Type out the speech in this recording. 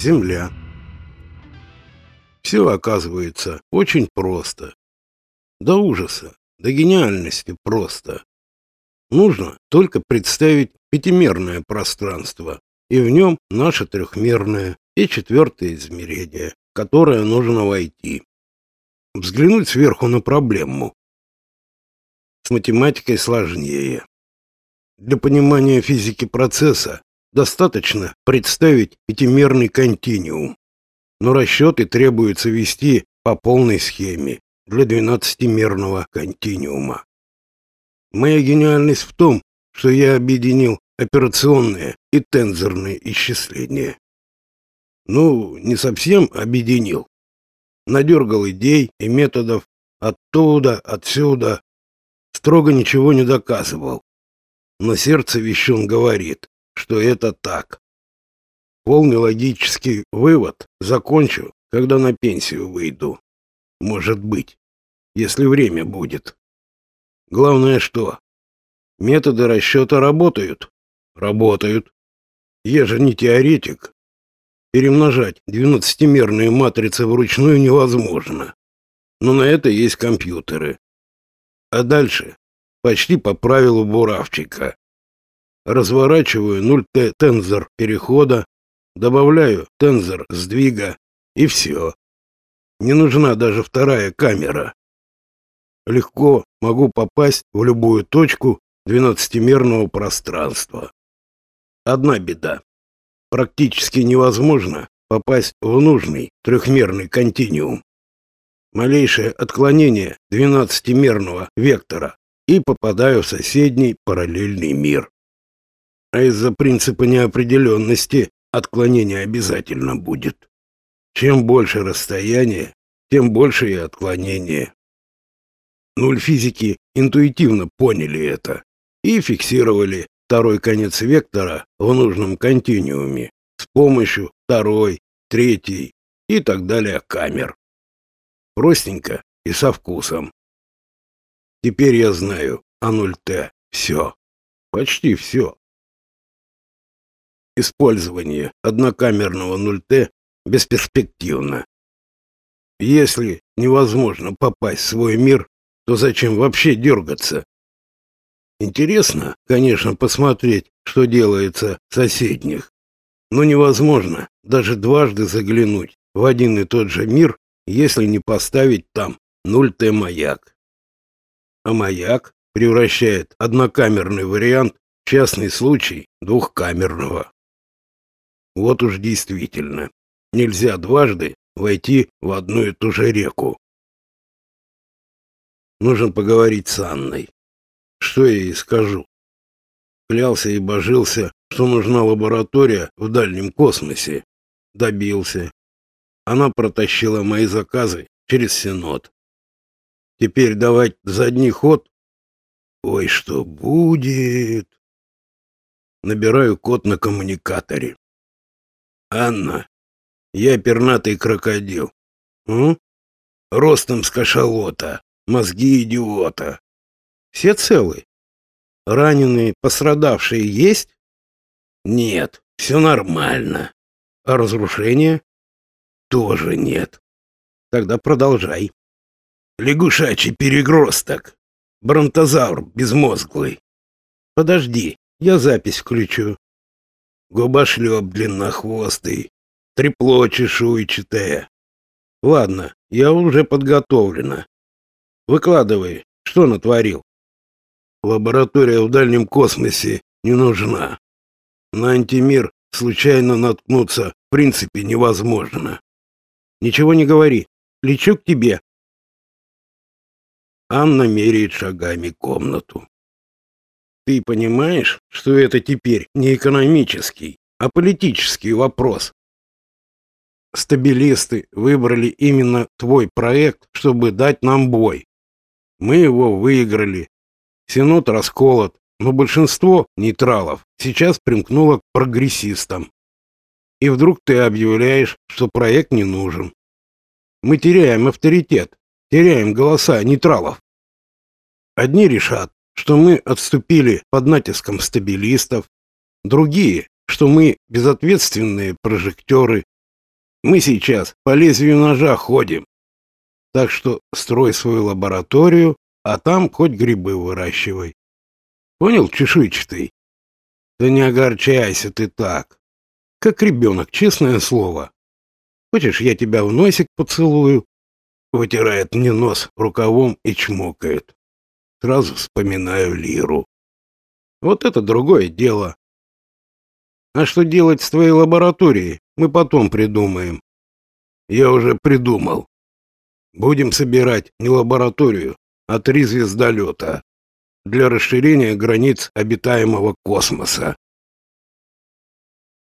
Земля. Все оказывается очень просто. До ужаса, до гениальности просто. Нужно только представить пятимерное пространство, и в нем наше трехмерное и четвертое измерение, в которое нужно войти. Взглянуть сверху на проблему. С математикой сложнее. Для понимания физики процесса достаточно представить пятимерный континуум, но расчеты требуется вести по полной схеме для двенадцатимерного континуума. Моя гениальность в том, что я объединил операционные и тензорные исчисления. Ну, не совсем объединил. Надергал идей и методов оттуда, отсюда. Строго ничего не доказывал. Но сердце вещун говорит, что это так. Полный логический вывод закончу, когда на пенсию выйду. Может быть, если время будет. Главное что? Методы расчета работают? Работают. Я же не теоретик. Перемножать двенадцатимерные матрицы вручную невозможно. Но на это есть компьютеры. А дальше почти по правилу буравчика. Разворачиваю 0Т тензор перехода, добавляю тензор сдвига и все. Не нужна даже вторая камера. Легко могу попасть в любую точку двенадцатимерного пространства. Одна беда. Практически невозможно попасть в нужный трехмерный континуум. Малейшее отклонение двенадцатимерного вектора и попадаю в соседний параллельный мир. А из-за принципа неопределенности отклонение обязательно будет. Чем больше расстояние, тем больше и отклонение. Нуль физики интуитивно поняли это и фиксировали второй конец вектора в нужном континууме с помощью второй, третьей и так далее камер. Простенько и со вкусом. Теперь я знаю о 0Т все. Почти все. Использование однокамерного 0Т бесперспективно. Если невозможно попасть в свой мир, то зачем вообще дергаться? Интересно, конечно, посмотреть, что делается в соседних. Но невозможно даже дважды заглянуть в один и тот же мир, если не поставить там 0Т маяк а маяк превращает однокамерный вариант в частный случай двухкамерного. Вот уж действительно, нельзя дважды войти в одну и ту же реку. Нужно поговорить с Анной. Что я ей скажу? Клялся и божился, что нужна лаборатория в дальнем космосе. Добился. Она протащила мои заказы через Синод. Теперь давать задний ход? Ой, что будет? Набираю код на коммуникаторе. Анна, я пернатый крокодил. М? Ростом с кашалота, мозги идиота. Все целы? Раненые, пострадавшие есть? Нет, все нормально. А разрушения? Тоже нет. Тогда продолжай. Лягушачий перегросток. Бронтозавр безмозглый. Подожди, я запись включу. Губошлеп длиннохвостый. Трепло чешуйчатое. Ладно, я уже подготовлена. Выкладывай, что натворил. Лаборатория в дальнем космосе не нужна. На антимир случайно наткнуться в принципе невозможно. Ничего не говори. Лечу к тебе. Анна меряет шагами комнату. Ты понимаешь, что это теперь не экономический, а политический вопрос? Стабилисты выбрали именно твой проект, чтобы дать нам бой. Мы его выиграли. Сенат расколот, но большинство нейтралов сейчас примкнуло к прогрессистам. И вдруг ты объявляешь, что проект не нужен. Мы теряем авторитет, теряем голоса нейтралов. Одни решат, что мы отступили под натиском стабилистов, другие, что мы безответственные прожекторы, Мы сейчас по лезвию ножа ходим. Так что строй свою лабораторию, а там хоть грибы выращивай. Понял, чешуйчатый? Да не огорчайся ты так. Как ребенок, честное слово. Хочешь, я тебя в носик поцелую? Вытирает мне нос рукавом и чмокает. Сразу вспоминаю Лиру. Вот это другое дело. А что делать с твоей лабораторией, мы потом придумаем. Я уже придумал. Будем собирать не лабораторию, а три звездолета для расширения границ обитаемого космоса.